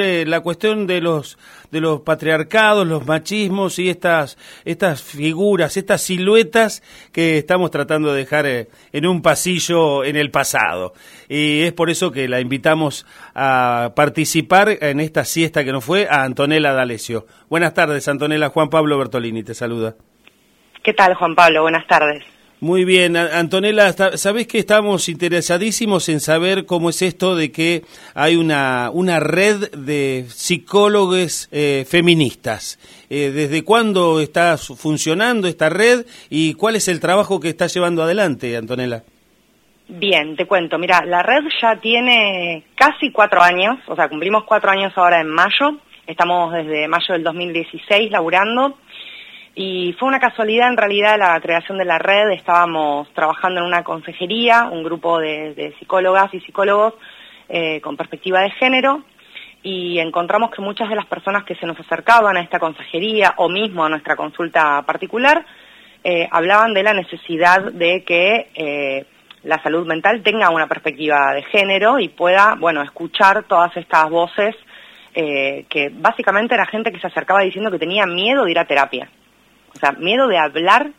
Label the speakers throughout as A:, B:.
A: la cuestión de los de los patriarcados, los machismos y estas estas figuras, estas siluetas que estamos tratando de dejar eh, en un pasillo en el pasado. Y es por eso que la invitamos a participar en esta siesta que nos fue a Antonella D'Alessio. Buenas tardes, Antonella. Juan Pablo Bertolini te saluda.
B: ¿Qué tal, Juan Pablo? Buenas tardes.
A: Muy bien, Antonella, sabés que estamos interesadísimos en saber cómo es esto de que hay una, una red de psicólogos eh, feministas. Eh, ¿Desde cuándo está funcionando esta red y cuál es el trabajo que está llevando adelante, Antonella?
B: Bien, te cuento. Mira, la red ya tiene casi cuatro años, o sea, cumplimos cuatro años ahora en mayo. Estamos desde mayo del 2016 laburando y fue una casualidad en realidad la creación de la red, estábamos trabajando en una consejería, un grupo de, psicólogas y psicólogos eh, con perspectiva de género, y encontramos que muchas de las personas que se nos acercaban a esta consejería o mismo a nuestra consulta particular, eh, hablaban de la necesidad de que eh, la salud mental tenga una perspectiva de género y pueda, bueno, escuchar todas estas voces que básicamente era gente que se acercaba diciendo que tenía miedo de ir a terapia o sea, miedo de hablar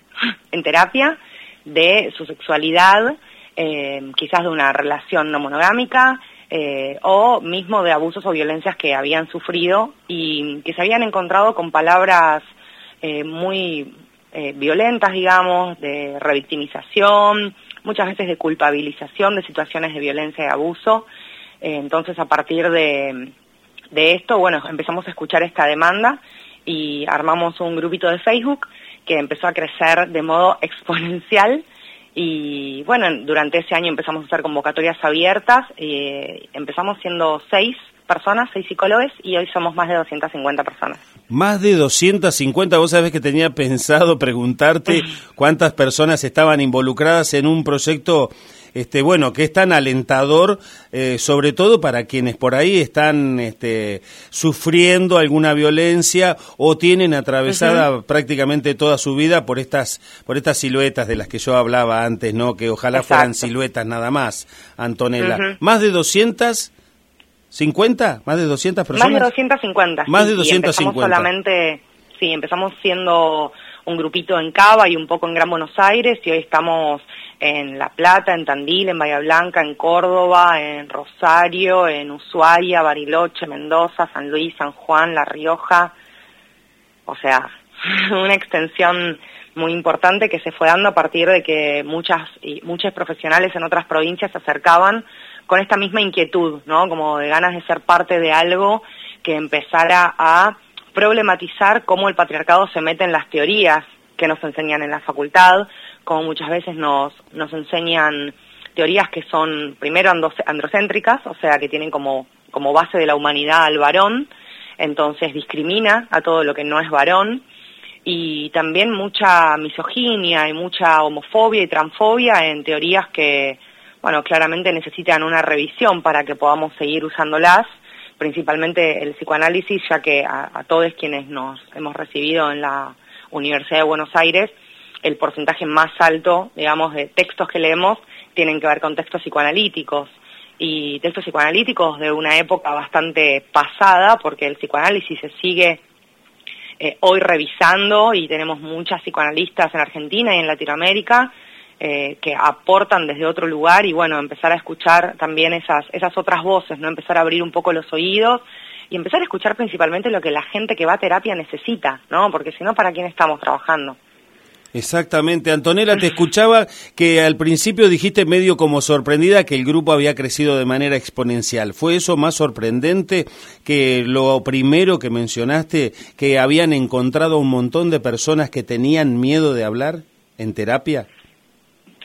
B: en terapia de su sexualidad, eh, quizás de una relación no monogámica, eh, o mismo de abusos o violencias que habían sufrido y que se habían encontrado con palabras eh, muy violentas, digamos, de revictimización, muchas veces de culpabilización de situaciones de violencia y abuso. entonces, a partir de, de esto, bueno, empezamos a escuchar esta demanda y armamos un grupito de Facebook que empezó a crecer de modo exponencial y bueno, durante ese año empezamos a hacer convocatorias abiertas, y empezamos siendo seis personas, seis psicólogos, y hoy somos más de 250 personas.
A: Más de 250, vos sabés que tenía pensado preguntarte cuántas personas estaban involucradas en un proyecto este, bueno, que es tan alentador, eh, sobre todo para quienes por ahí están este, sufriendo alguna violencia o tienen atravesada prácticamente toda su vida por estas, por estas siluetas de las que yo hablaba antes, ¿no? Que ojalá fueran siluetas nada más, Antonella. Más de 200... ¿50? ¿Más de 200 personas?
B: Más de 250.
A: Más de 250.
B: solamente, sí, empezamos siendo un grupito en Cava y un poco en Gran Buenos Aires y hoy estamos en La Plata, en Tandil, en Bahía Blanca, en Córdoba, en Rosario, en Ushuaia, Bariloche, Mendoza, San Luis, San Juan, La Rioja. O sea, una extensión muy importante que se fue dando a partir de que muchas y muchos profesionales en otras provincias se acercaban con esta misma inquietud, ¿no? Como de ganas de ser parte de algo que empezara a problematizar cómo el patriarcado se mete en las teorías que nos enseñan en la facultad, como muchas veces nos, nos enseñan teorías que son primero androcéntricas, o sea, que tienen como, como base de la humanidad al varón, entonces discrimina a todo lo que no es varón, y también mucha misoginia y mucha homofobia y transfobia en teorías que, bueno, claramente necesitan una revisión para que podamos seguir usándolas, principalmente el psicoanálisis, ya que a, todos quienes nos hemos recibido en la Universidad de Buenos Aires, el porcentaje más alto, digamos, de textos que leemos tienen que ver con textos psicoanalíticos. Y textos psicoanalíticos de una época bastante pasada, porque el psicoanálisis se sigue eh, hoy revisando y tenemos muchas psicoanalistas en Argentina y en Latinoamérica eh, que aportan desde otro lugar y bueno, empezar a escuchar también esas, esas otras voces, ¿no? Empezar a abrir un poco los oídos y empezar a escuchar principalmente lo que la gente que va a terapia necesita, ¿no? Porque si no, ¿para quién estamos trabajando?
A: Exactamente. Antonella, te escuchaba que al principio dijiste medio como sorprendida que el grupo había crecido de manera exponencial. ¿Fue eso más sorprendente que lo primero que mencionaste, que habían encontrado un montón de personas que tenían miedo de hablar en terapia?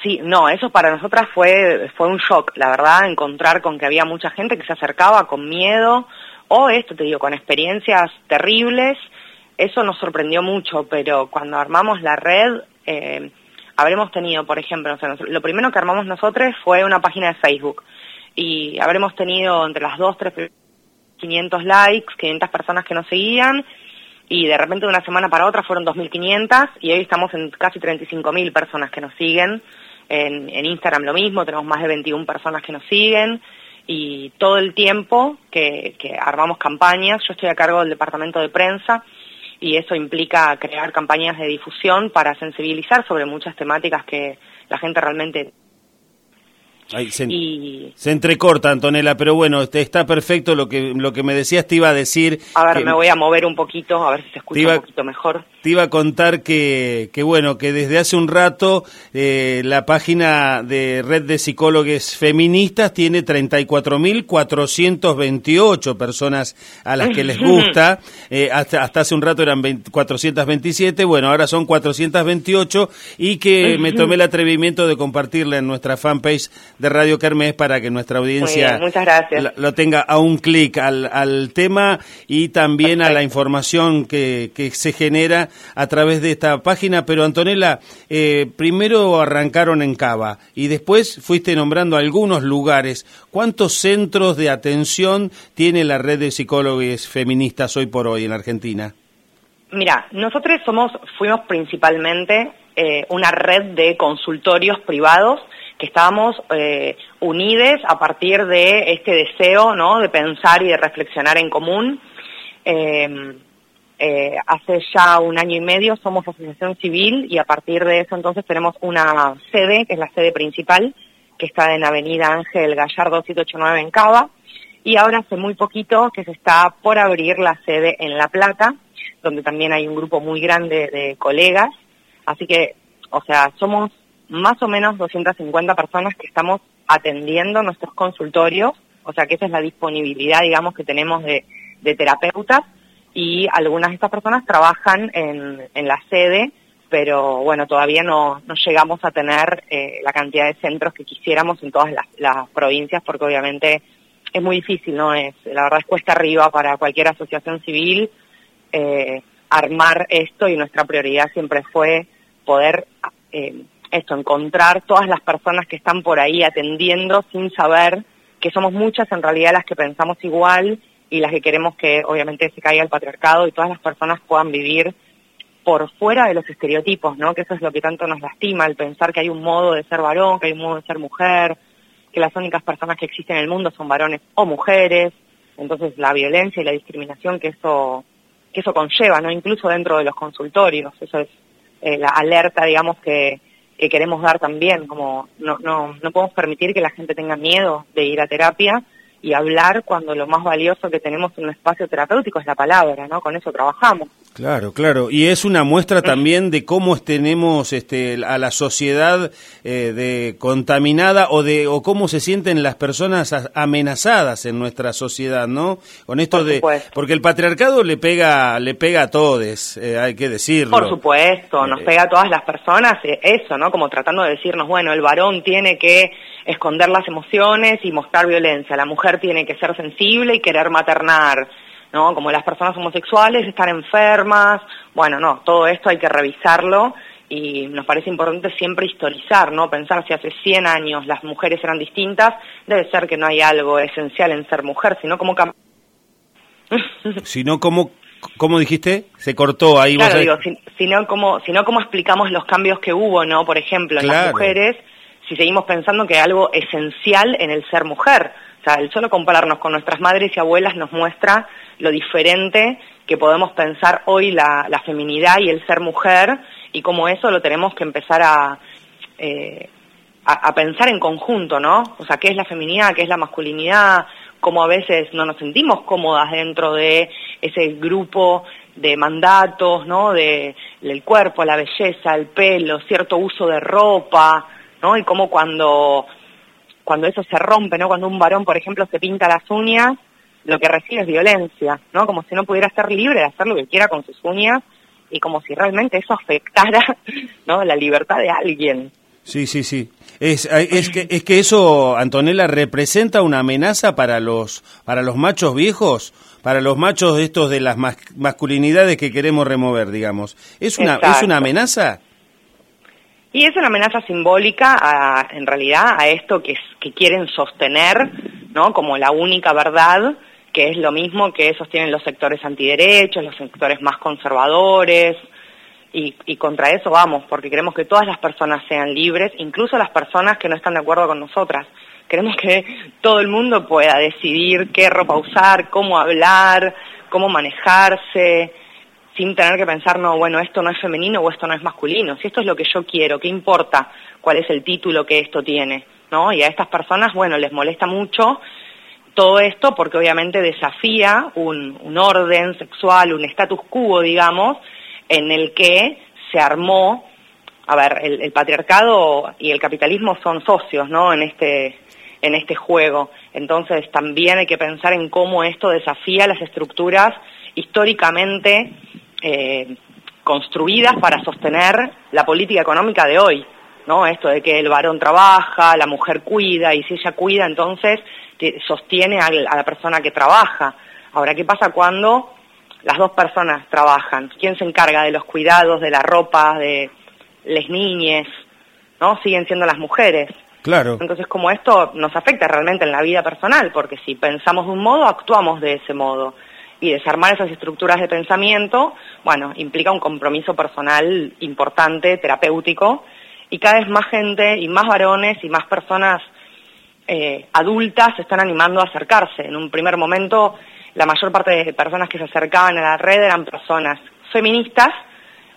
B: Sí, no, eso para nosotras fue, fue un shock, la verdad, encontrar con que había mucha gente que se acercaba con miedo. O esto, te digo, con experiencias terribles. Eso nos sorprendió mucho, pero cuando armamos la red, eh, habremos tenido, por ejemplo, lo primero que armamos nosotros fue una página de Facebook. Y habremos tenido entre las dos, tres, 500 likes, 500 personas que nos seguían. Y de repente de una semana para otra fueron 2.500 y hoy estamos en casi 35.000 personas que nos siguen. En, Instagram lo mismo, tenemos más de 21 personas que nos siguen y todo el tiempo que, que armamos campañas, yo estoy a cargo del departamento de prensa y eso implica crear campañas de difusión para sensibilizar sobre muchas temáticas que la gente realmente
A: se, entrecorta, Antonella, pero bueno, este, está perfecto lo que lo que me decías, te iba a decir...
B: A ver, me voy a mover un poquito, a ver si se escucha un poquito mejor.
A: Te iba a contar que, que bueno, que desde hace un rato eh, la página de Red de Psicólogos Feministas tiene 34.428 personas a las que les gusta, eh, hasta, hasta hace un rato eran 427, bueno, ahora son 428 y que me tomé el atrevimiento de compartirla en nuestra fanpage de Radio Kermés para que nuestra audiencia lo tenga a un clic al, al, tema y también a la información que, que, se genera a través de esta página. Pero Antonella, eh, primero arrancaron en Cava y después fuiste nombrando algunos lugares. ¿Cuántos centros de atención tiene la red de psicólogos feministas hoy por hoy en Argentina?
B: Mira, nosotros somos, fuimos principalmente eh, una red de consultorios privados que estábamos eh, unidos a partir de este deseo ¿no? de pensar y de reflexionar en común. Em, eh, hace ya un año y medio somos asociación civil y a partir de eso entonces tenemos una sede, que es la sede principal, que está en Avenida Ángel Gallardo 789 en Cava, y ahora hace muy poquito que se está por abrir la sede en La Plata, donde también hay un grupo muy grande de colegas, así que, o sea, somos más o menos 250 personas que estamos atendiendo nuestros consultorios, o sea que esa es la disponibilidad, digamos, que tenemos de, terapeutas y algunas de estas personas trabajan en, la sede, pero bueno, todavía no, no llegamos a tener eh, la cantidad de centros que quisiéramos en todas las, provincias porque obviamente es muy difícil, ¿no? Es, la verdad es cuesta arriba para cualquier asociación civil eh, armar esto y nuestra prioridad siempre fue poder eh, esto, encontrar todas las personas que están por ahí atendiendo sin saber que somos muchas en realidad las que pensamos igual y las que queremos que obviamente se caiga el patriarcado y todas las personas puedan vivir por fuera de los estereotipos, ¿no? Que eso es lo que tanto nos lastima, el pensar que hay un modo de ser varón, que hay un modo de ser mujer, que las únicas personas que existen en el mundo son varones o mujeres, entonces la violencia y la discriminación que eso que eso conlleva, ¿no? Incluso dentro de los consultorios, eso es eh, la alerta, digamos, que, que queremos dar también, como no, no, no podemos permitir que la gente tenga miedo de ir a terapia y hablar cuando lo más valioso que tenemos en un espacio terapéutico es la palabra, ¿no? Con eso trabajamos.
A: Claro, claro. Y es una muestra también de cómo tenemos este, a la sociedad eh, de contaminada o de o cómo se sienten las personas amenazadas en nuestra sociedad, ¿no? Con esto de porque el patriarcado le pega le pega a todos, eh, hay que decirlo.
B: Por supuesto, nos eh, pega a todas las personas eso, ¿no? Como tratando de decirnos, bueno, el varón tiene que esconder las emociones y mostrar violencia, la mujer tiene que ser sensible y querer maternar ¿no? Como las personas homosexuales están enfermas, bueno, no, todo esto hay que revisarlo y nos parece importante siempre historizar, ¿no? Pensar si hace 100 años las mujeres eran distintas, debe ser que no hay algo esencial en ser mujer, sino como
A: sino como ¿Cómo dijiste? Se cortó ahí.
B: Claro, digo, sino como, sino como explicamos los cambios que hubo, ¿no? Por ejemplo, en las mujeres, si seguimos pensando que hay algo esencial en el ser mujer. Sea, el solo compararnos con nuestras madres y abuelas nos muestra lo diferente que podemos pensar hoy la, la feminidad y el ser mujer y cómo eso lo tenemos que empezar eh, a, a, pensar en conjunto, ¿no? O sea, ¿qué es la feminidad? ¿Qué es la masculinidad? Cómo a veces no nos sentimos cómodas dentro de ese grupo de mandatos, ¿no? De, del cuerpo, la belleza, el pelo, cierto uso de ropa, ¿no? Y cómo cuando, cuando eso se rompe, ¿no? Cuando un varón, por ejemplo, se pinta las uñas, lo que recibe es violencia, ¿no? Como si no pudiera ser libre de hacer lo que quiera con sus uñas y como si realmente eso afectara, ¿no? La libertad de alguien.
A: Sí, sí, sí. Es, es, que, es que eso, Antonella, representa una amenaza para los, para los machos viejos, para los machos estos de las masculinidades que queremos remover, digamos. ¿Es una, ¿es una amenaza?
B: Y es una amenaza simbólica, en realidad, a esto que, que quieren sostener, ¿no? Como la única verdad, que es lo mismo que sostienen los sectores antiderechos, los sectores más conservadores, y, contra eso vamos, porque queremos que todas las personas sean libres, incluso las personas que no están de acuerdo con nosotras. Queremos que todo el mundo pueda decidir qué ropa usar, cómo hablar, cómo manejarse, sin tener que pensar, no, bueno, esto no es femenino o esto no es masculino. Si esto es lo que yo quiero, ¿qué importa cuál es el título que esto tiene? ¿No? Y a estas personas, bueno, les molesta mucho todo esto porque obviamente desafía un, un orden sexual, un status quo, digamos, en el que se armó, a ver, el, el patriarcado y el capitalismo son socios, ¿no? En este, en este juego. Entonces también hay que pensar en cómo esto desafía las estructuras históricamente eh, construidas para sostener la política económica de hoy, ¿no? Esto de que el varón trabaja, la mujer cuida, y si ella cuida, entonces sostiene a la persona que trabaja. Ahora, ¿qué pasa cuando las dos personas trabajan? ¿Quién se encarga de los cuidados, de la ropa, de las niñas? ¿No? Siguen siendo las mujeres.
A: Claro.
B: Entonces, como esto nos afecta realmente en la vida personal, porque si pensamos de un modo, actuamos de ese modo. Y desarmar esas estructuras de pensamiento, bueno, implica un compromiso personal importante, terapéutico, y cada vez más gente y más varones y más personas eh, adultas se están animando a acercarse. En un primer momento, la mayor parte de personas que se acercaban a la red eran personas feministas,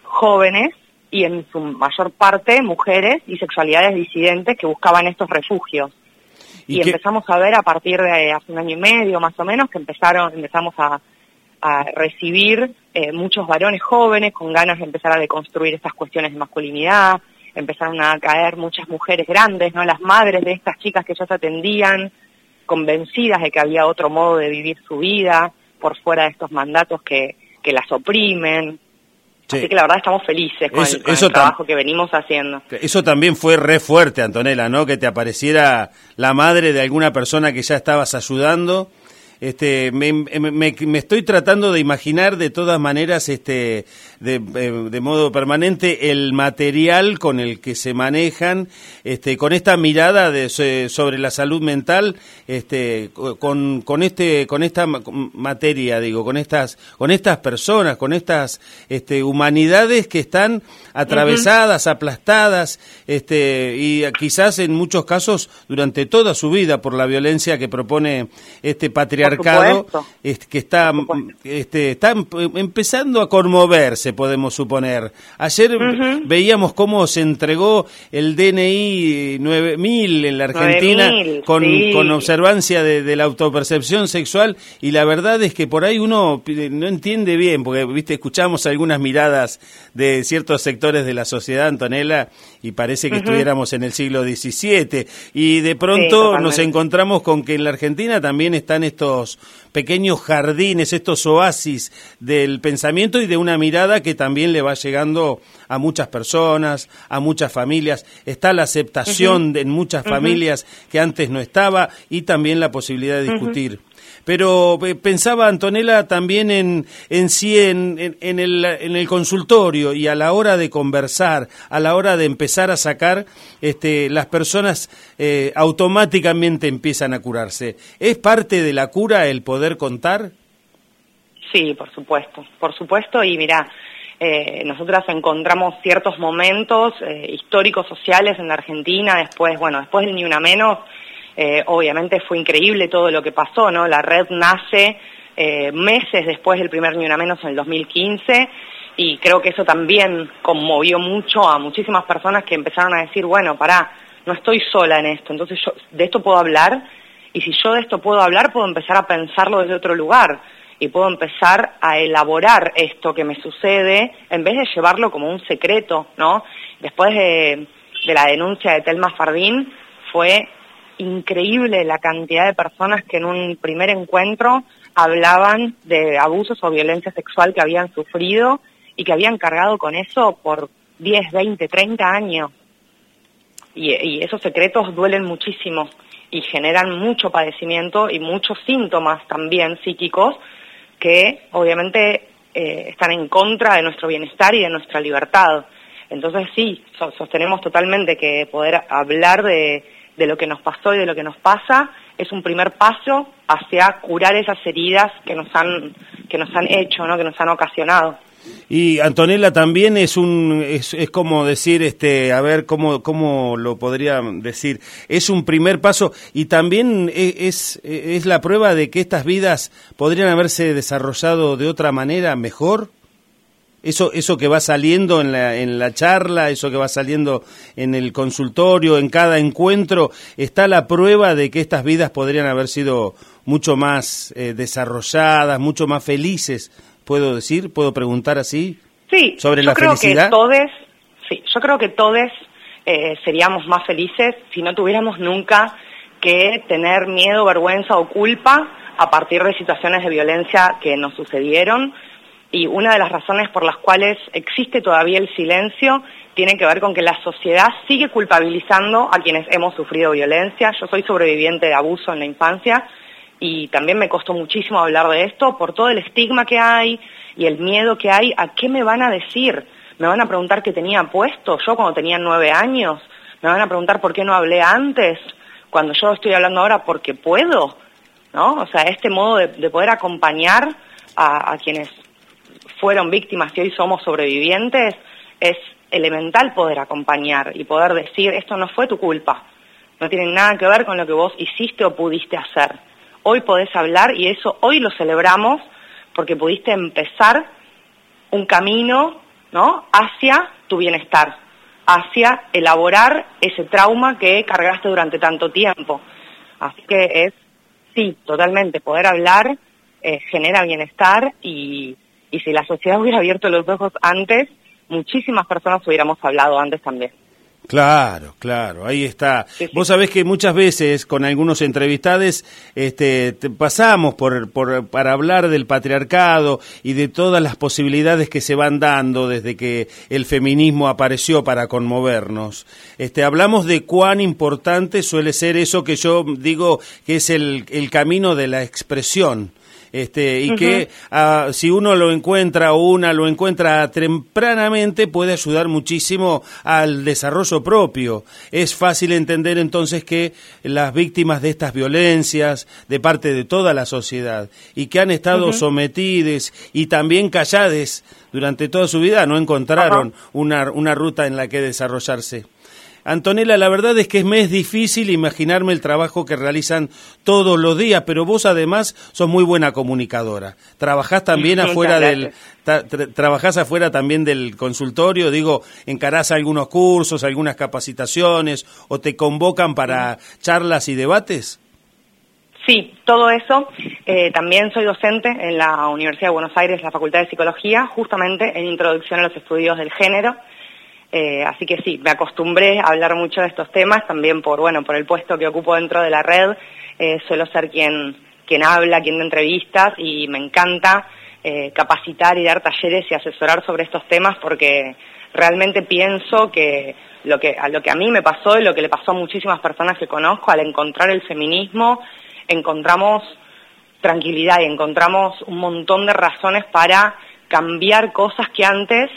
B: jóvenes, y en su mayor parte mujeres y sexualidades disidentes que buscaban estos refugios. Y, empezamos a ver a partir de hace un año y medio más o menos que empezaron, empezamos a, recibir eh, muchos varones jóvenes con ganas de empezar a deconstruir estas cuestiones de masculinidad, empezaron a caer muchas mujeres grandes, ¿no? Las madres de estas chicas que se atendían, convencidas de que había otro modo de vivir su vida por fuera de estos mandatos que, que las oprimen. Así que la verdad estamos felices con, el, trabajo que venimos haciendo.
A: Eso también fue re fuerte, Antonella, ¿no? Que te apareciera la madre de alguna persona que ya estabas ayudando este, me, me, estoy tratando de imaginar de todas maneras, este, de, eh, de, modo permanente, el material con el que se manejan, este, con esta mirada de, sobre la salud mental, este, con, con este, con esta materia, digo, con estas, con estas personas, con estas, este, humanidades que están atravesadas, aplastadas, este, y quizás en muchos casos durante toda su vida por la violencia que propone este patriarcado mercado que está, este, está em, empezando a conmoverse, podemos suponer. Ayer veíamos cómo se entregó el DNI 9000 en la Argentina con, con, observancia de, la autopercepción sexual y la verdad es que por ahí uno no entiende bien, porque viste escuchamos algunas miradas de ciertos sectores de la sociedad, Antonella, y parece que estuviéramos en el siglo XVII y de pronto nos encontramos con que en la Argentina también están estos pequeños jardines, estos oasis del pensamiento y de una mirada que también le va llegando a muchas personas, a muchas familias. Está la aceptación en muchas familias que antes no estaba y también la posibilidad de discutir. Pero eh, pensaba Antonella también en, en sí, en, en, el, en el consultorio y a la hora de conversar, a la hora de empezar a sacar, este, las personas eh, automáticamente empiezan a curarse. ¿Es parte de la cura el poder contar?
B: Sí, por supuesto, por supuesto. Y mira, eh, nosotras encontramos ciertos momentos eh, históricos, sociales en la Argentina, después, bueno, después Ni Una Menos, eh, obviamente fue increíble todo lo que pasó, ¿no? La red nace eh, meses después del primer Ni Una Menos en el 2015 y creo que eso también conmovió mucho a muchísimas personas que empezaron a decir, bueno, pará, no estoy sola en esto, entonces yo de esto puedo hablar y si yo de esto puedo hablar puedo empezar a pensarlo desde otro lugar y puedo empezar a elaborar esto que me sucede en vez de llevarlo como un secreto, ¿no? Después de, de la denuncia de Telma Fardín fue increíble la cantidad de personas que en un primer encuentro hablaban de abusos o violencia sexual que habían sufrido y que habían cargado con eso por 10, 20, 30 años. Y, esos secretos duelen muchísimo y generan mucho padecimiento y muchos síntomas también psíquicos que obviamente eh, están en contra de nuestro bienestar y de nuestra libertad. Entonces sí, sostenemos totalmente que poder hablar de, de lo que nos pasó y de lo que nos pasa es un primer paso hacia curar esas heridas que nos han que nos han hecho, ¿no? que nos han ocasionado.
A: Y Antonella también es un es, es, como decir este a ver cómo cómo lo podría decir es un primer paso y también e, es, es la prueba de que estas vidas podrían haberse desarrollado de otra manera mejor. Eso, eso que va saliendo en la, en la charla, eso que va saliendo en el consultorio, en cada encuentro, está la prueba de que estas vidas podrían haber sido mucho más eh, desarrolladas, mucho más felices puedo decir, puedo preguntar así.
B: Sí,
A: sobre
B: yo
A: la
B: creo
A: felicidad.
B: que todos, sí, yo creo que todos eh, seríamos más felices si no tuviéramos nunca que tener miedo, vergüenza o culpa a partir de situaciones de violencia que nos sucedieron. Y una de las razones por las cuales existe todavía el silencio tiene que ver con que la sociedad sigue culpabilizando a quienes hemos sufrido violencia. Yo soy sobreviviente de abuso en la infancia y también me costó muchísimo hablar de esto por todo el estigma que hay y el miedo que hay a qué me van a decir. Me van a preguntar qué tenía puesto yo cuando tenía nueve años. Me van a preguntar por qué no hablé antes, cuando yo estoy hablando ahora porque puedo. ¿no? O sea, este modo de, de poder acompañar a quienes fueron víctimas y hoy somos sobrevivientes es elemental poder acompañar y poder decir, esto no fue tu culpa, no tiene nada que ver con lo que vos hiciste o pudiste hacer hoy podés hablar y eso hoy lo celebramos porque pudiste empezar un camino ¿no? hacia tu bienestar, hacia elaborar ese trauma que cargaste durante tanto tiempo. Así que es, sí, totalmente, poder hablar eh, genera bienestar y, y si la sociedad hubiera abierto los ojos antes, muchísimas personas hubiéramos hablado antes también.
A: Claro, claro, ahí está.
B: Sí, sí.
A: Vos sabés que muchas veces con algunos entrevistades este, te pasamos por, por, para hablar del patriarcado y de todas las posibilidades que se van dando desde que el feminismo apareció para conmovernos. Este, hablamos de cuán importante suele ser eso que yo digo que es el, el camino de la expresión este, y uh -huh. que uh, si uno lo encuentra o una lo encuentra tempranamente puede ayudar muchísimo al desarrollo propio. Es fácil entender entonces que las víctimas de estas violencias de parte de toda la sociedad y que han estado uh -huh. sometidas y también calladas durante toda su vida no encontraron -huh. una, una ruta en la que desarrollarse. Antonella, la verdad es que me es difícil imaginarme el trabajo que realizan todos los días, pero vos además sos muy buena comunicadora. Trabajás también afuera del tra trabajás afuera también del consultorio, digo, encarás algunos cursos, algunas capacitaciones o te convocan para charlas y debates.
B: Sí, todo eso. Eh, también soy docente en la Universidad de Buenos Aires, la Facultad de Psicología, justamente en Introducción a los Estudios del Género. Eh, así que sí, me acostumbré a hablar mucho de estos temas, también por, bueno, por el puesto que ocupo dentro de la red, eh, suelo ser quien, quien habla, quien da entrevistas y me encanta eh, capacitar y dar talleres y asesorar sobre estos temas porque realmente pienso que lo que, a lo que a mí me pasó y lo que le pasó a muchísimas personas que conozco, al encontrar el feminismo, encontramos tranquilidad y encontramos un montón de razones para cambiar cosas que antes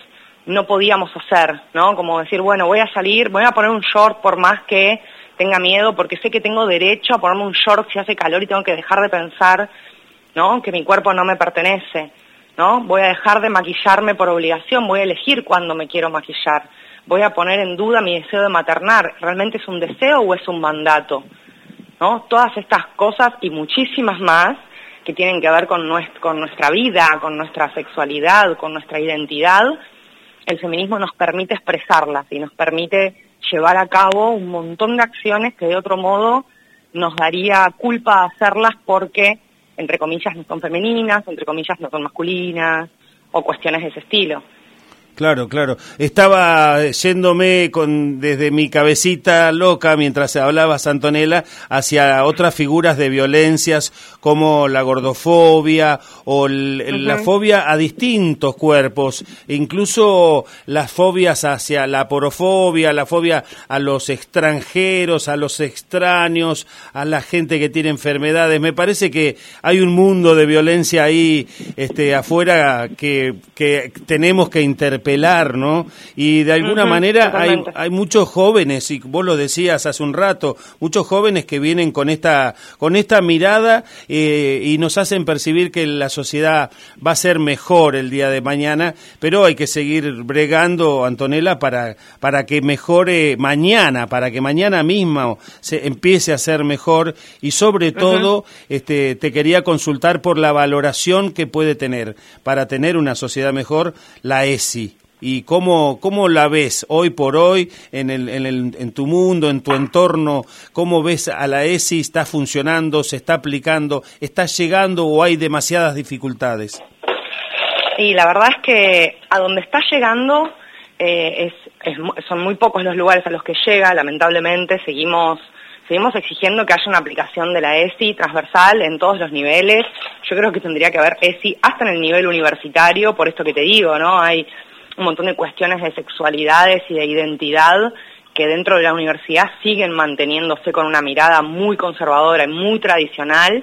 B: no podíamos hacer, ¿no? Como decir, bueno, voy a salir, voy a poner un short por más que tenga miedo, porque sé que tengo derecho a ponerme un short si hace calor y tengo que dejar de pensar, ¿no? Que mi cuerpo no me pertenece, ¿no? Voy a dejar de maquillarme por obligación, voy a elegir cuándo me quiero maquillar, voy a poner en duda mi deseo de maternar, ¿realmente es un deseo o es un mandato? ¿No? Todas estas cosas y muchísimas más que tienen que ver con, con nuestra vida, con nuestra sexualidad, con nuestra identidad, el feminismo nos permite expresarlas y nos permite llevar a cabo un montón de acciones que de otro modo nos daría culpa hacerlas porque, entre comillas, no son femeninas, entre comillas, no son masculinas, o cuestiones de ese estilo.
A: Claro, claro. Estaba yéndome con, desde mi cabecita loca mientras hablaba Antonella hacia otras figuras de violencias como la gordofobia o el, uh -huh. la fobia a distintos cuerpos, incluso las fobias hacia la porofobia, la fobia a los extranjeros, a los extraños, a la gente que tiene enfermedades. Me parece que hay un mundo de violencia ahí este, afuera que, que tenemos que interpretar repelar, ¿no? Y de alguna manera hay, hay muchos jóvenes, y vos lo decías hace un rato, muchos jóvenes que vienen con esta, con esta mirada eh, y nos hacen percibir que la sociedad va a ser mejor el día de mañana, pero hay que seguir bregando, Antonella, para, para que mejore mañana, para que mañana mismo se empiece a ser mejor y sobre todo este, te quería consultar por la valoración que puede tener. Para tener una sociedad mejor la ESI y cómo, cómo la ves hoy por hoy en, el, en, el, en tu mundo, en tu entorno, cómo ves a la ESI, está funcionando, se está aplicando, está llegando o hay demasiadas dificultades.
B: Y la verdad es que a donde está llegando eh, es, son muy pocos los lugares a los que llega, lamentablemente seguimos seguimos exigiendo que haya una aplicación de la ESI transversal en todos los niveles. Yo creo que tendría que haber ESI hasta en el nivel universitario, por esto que te digo, ¿no? Hay un montón de cuestiones de sexualidades y de identidad que dentro de la universidad siguen manteniéndose con una mirada muy conservadora y muy tradicional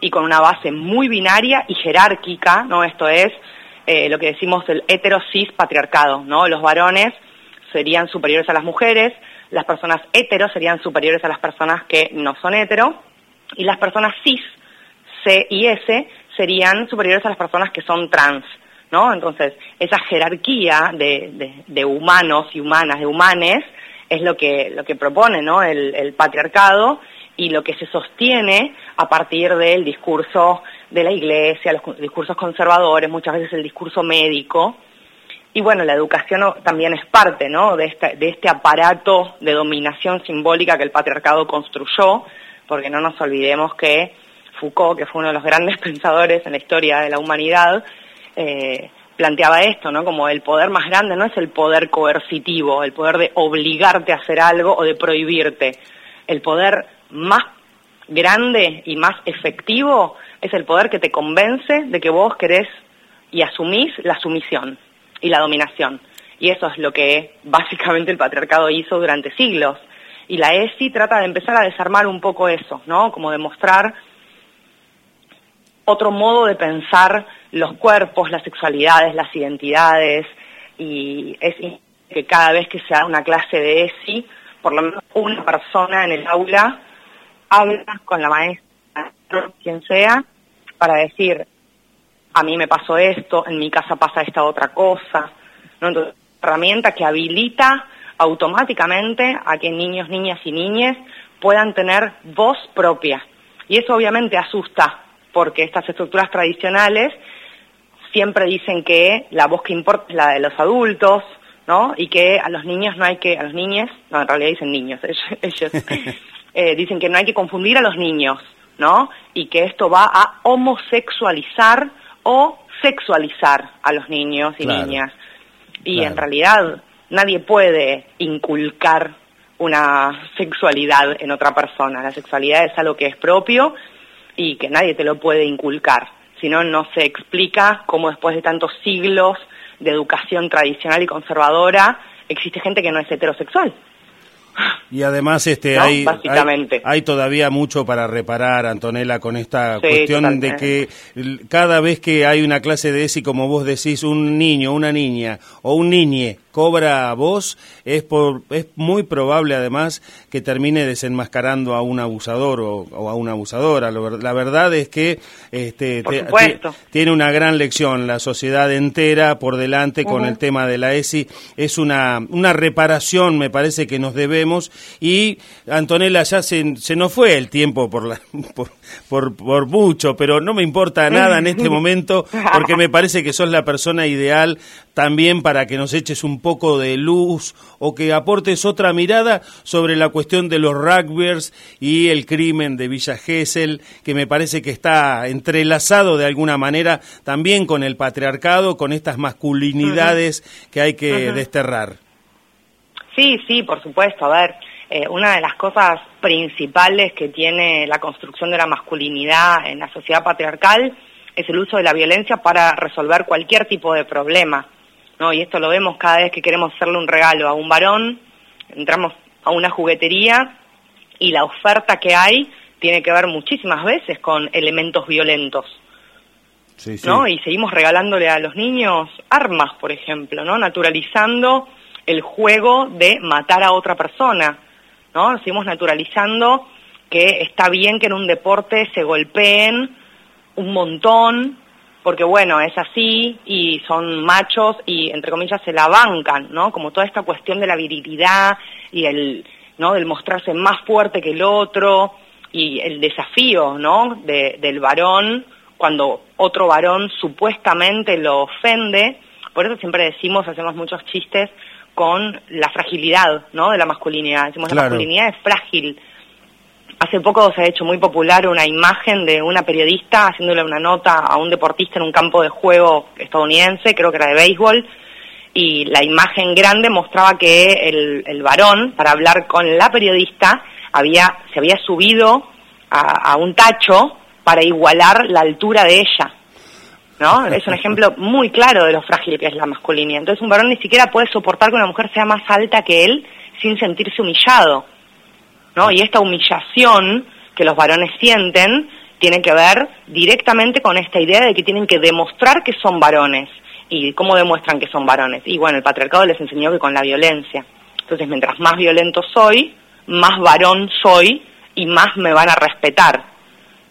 B: y con una base muy binaria y jerárquica, ¿no? Esto es eh, lo que decimos el heterosis patriarcado, ¿no? Los varones serían superiores a las mujeres, las personas heteros serían superiores a las personas que no son hetero y las personas cis, C y S, serían superiores a las personas que son trans. Entonces, esa jerarquía de, humanos y humanas, de humanes, es lo que, lo que propone. El, patriarcado y lo que se sostiene a partir del discurso de la iglesia, los discursos conservadores, muchas veces el discurso médico. Y bueno, la educación también es parte, de este aparato de dominación simbólica que el patriarcado construyó, porque no nos olvidemos que Foucault, que fue uno de los grandes pensadores en la historia de la humanidad, eh, planteaba esto, ¿no? Como el poder más grande no es el poder coercitivo, el poder de obligarte a hacer algo o de prohibirte. El poder más grande y más efectivo es el poder que te convence de que vos querés y asumís la sumisión y la dominación. Y eso es lo que básicamente el patriarcado hizo durante siglos. Y la ESI trata de empezar a desarmar un poco eso, ¿no? Como demostrar otro modo de pensar los cuerpos, las sexualidades, las identidades, y es que cada vez que se da una clase de ESI, por lo menos una persona en el aula habla con la maestra, quien sea, para decir, a mí me pasó esto, en mi casa pasa esta otra cosa. ¿no? Entonces, herramienta que habilita automáticamente a que niños, niñas y niñas puedan tener voz propia. Y eso obviamente asusta, porque estas estructuras tradicionales siempre dicen que la voz que importa es la de los adultos, ¿no? Y que a los niños no hay que, a los niños, no, en realidad dicen niños, ellos, eh, dicen que no hay que confundir a los niños, ¿no? Y que esto va a homosexualizar o sexualizar a los niños y niñas. Y en realidad nadie puede inculcar una sexualidad en otra persona. La sexualidad es algo que es propio y que nadie te lo puede inculcar. Si no, no se explica cómo después de tantos siglos de educación tradicional y conservadora existe gente que no es heterosexual.
A: Y además este hay, hay, todavía mucho para reparar, Antonella, con esta cuestión de que cada vez que hay una clase de ESI, como vos decís, un niño, una niña o un niñe cobra voz, es, por, es muy probable además que termine desenmascarando a un abusador o, a una abusadora. La verdad es que este, tiene una gran lección la sociedad entera por delante con el tema de la ESI. Es una, una reparación, me parece que nos debemos. Y Antonella, ya se, se nos fue el tiempo por, la, por, por, mucho, pero no me importa nada en este momento porque me parece que sos la persona ideal también para que nos eches un poco de luz o que aportes otra mirada sobre la cuestión de los rugbyers y el crimen de Villa Gesell, que me parece que está entrelazado de alguna manera también con el patriarcado, con estas masculinidades que hay que desterrar.
B: Sí, sí, por supuesto. A ver, eh, una de las cosas principales que tiene la construcción de la masculinidad en la sociedad patriarcal es el uso de la violencia para resolver cualquier tipo de problema. ¿No? Y esto lo vemos cada vez que queremos hacerle un regalo a un varón, entramos a una juguetería y la oferta que hay tiene que ver muchísimas veces con elementos violentos. ¿no? Y seguimos regalándole a los niños armas, por ejemplo, ¿no? Naturalizando el juego de matar a otra persona, ¿no? Seguimos naturalizando que está bien que en un deporte se golpeen un montón, porque bueno, es así y son machos y entre comillas se la bancan, ¿no? Como toda esta cuestión de la virilidad y el, ¿no? Del mostrarse más fuerte que el otro y el desafío, ¿no? del varón cuando otro varón supuestamente lo ofende. Por eso siempre decimos, hacemos muchos chistes con la fragilidad, ¿no? De la masculinidad. Decimos la masculinidad es frágil Hace poco se ha hecho muy popular una imagen de una periodista haciéndole una nota a un deportista en un campo de juego estadounidense, creo que era de béisbol, y la imagen grande mostraba que el, varón, para hablar con la periodista, había, se había subido a, un tacho para igualar la altura de ella. ¿no? Es un ejemplo muy claro de lo frágil que es la masculinidad. Entonces un varón ni siquiera puede soportar que una mujer sea más alta que él sin sentirse humillado. ¿No? Y esta humillación que los varones sienten tiene que ver directamente con esta idea de que tienen que demostrar que son varones. ¿Y cómo demuestran que son varones? Y bueno, el patriarcado les enseñó que con la violencia. Entonces, mientras más violento soy, más varón soy y más me van a respetar.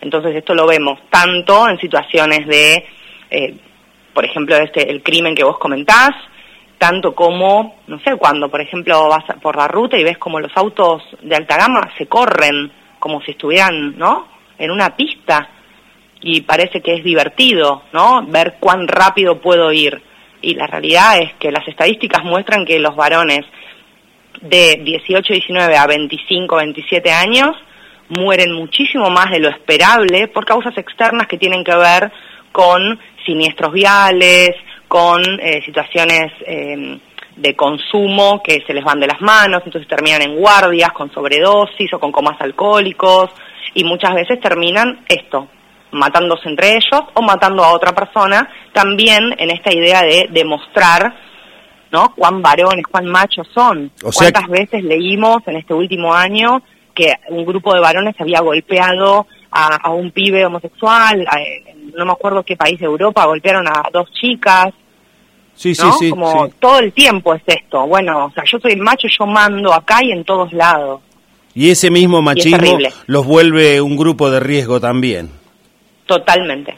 B: Entonces, esto lo vemos tanto en situaciones de, eh, por ejemplo, este, el crimen que vos comentás, tanto como, no sé, cuando por ejemplo vas por la ruta y ves como los autos de alta gama se corren como si estuvieran, ¿no? En una pista y parece que es divertido, ¿no? Ver cuán rápido puedo ir. Y la realidad es que las estadísticas muestran que los varones de 18, 19 a 25, 27 años mueren muchísimo más de lo esperable por causas externas que tienen que ver con siniestros viales, con eh, situaciones em, de consumo que se les van de las manos, entonces terminan en guardias con sobredosis o con comas alcohólicos y muchas veces terminan esto, matándose entre ellos o matando a otra persona, también en esta idea de demostrar ¿no? cuán varones, cuán machos son. ¿Cuántas veces leímos en este último año que un grupo de varones había golpeado a, un pibe homosexual, no me acuerdo qué país de Europa, golpearon a dos chicas. Sí, sí, sí. Como todo el tiempo es esto. Bueno, o sea, yo soy el macho, yo mando acá y en todos lados.
A: Y ese mismo machismo los vuelve un grupo de riesgo también.
B: Totalmente.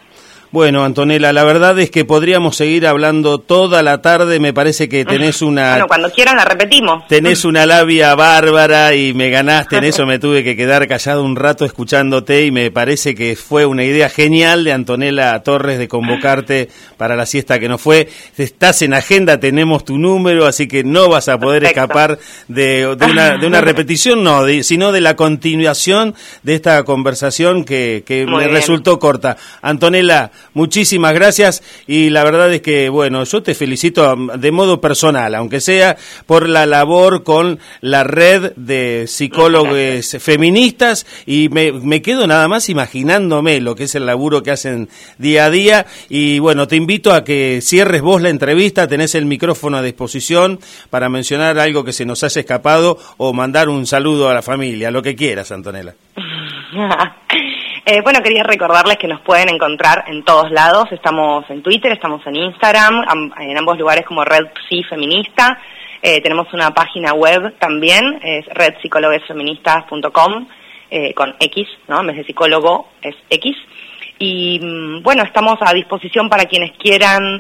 A: Bueno, Antonella, la verdad es que podríamos seguir hablando toda la tarde. Me parece que tenés una.
B: Bueno, cuando quieran la repetimos.
A: Tenés una labia bárbara y me ganaste en eso. Me tuve que quedar callado un rato escuchándote y me parece que fue una idea genial de Antonella Torres de convocarte para la siesta que no fue. Estás en agenda, tenemos tu número, así que no vas a poder escapar de, una, de una repetición, no, sino de la continuación de esta conversación que, que me resultó corta. Antonella, muchísimas gracias y la verdad es que, bueno, yo te felicito de modo personal, aunque sea por la labor con la red de psicólogos feministas y me, me quedo nada más imaginándome lo que es el laburo que hacen día a día y bueno, te invito a que cierres vos la entrevista, tenés el micrófono a disposición para mencionar algo que se nos haya escapado o mandar un saludo a la familia, lo que quieras, Antonella.
B: Eh, bueno, quería recordarles que nos pueden encontrar en todos lados. Estamos en Twitter, estamos en Instagram, en ambos lugares como Red Psi Feminista. Eh, tenemos una página web también, es redpsicologesfeministas.com, eh, con X, ¿no? En vez de psicólogo es X. Y mm, bueno, estamos a disposición para quienes quieran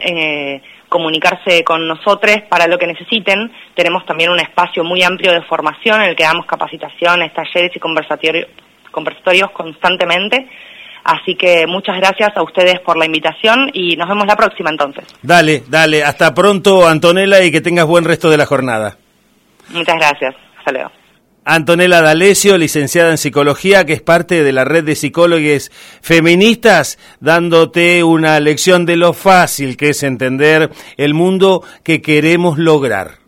B: comunicarse con nosotros para lo que necesiten. Tenemos también un espacio muy amplio de formación en el que damos capacitaciones, talleres y conversatorios conversatorios constantemente. Así que muchas gracias a ustedes por la invitación y nos vemos la próxima entonces.
A: Dale, dale. Hasta pronto, Antonella, y que tengas buen resto de la jornada.
B: Muchas gracias. Hasta luego.
A: Antonella D'Alessio, licenciada en psicología, que es parte de la red de psicólogos feministas, dándote una lección de lo fácil que es entender el mundo que queremos lograr.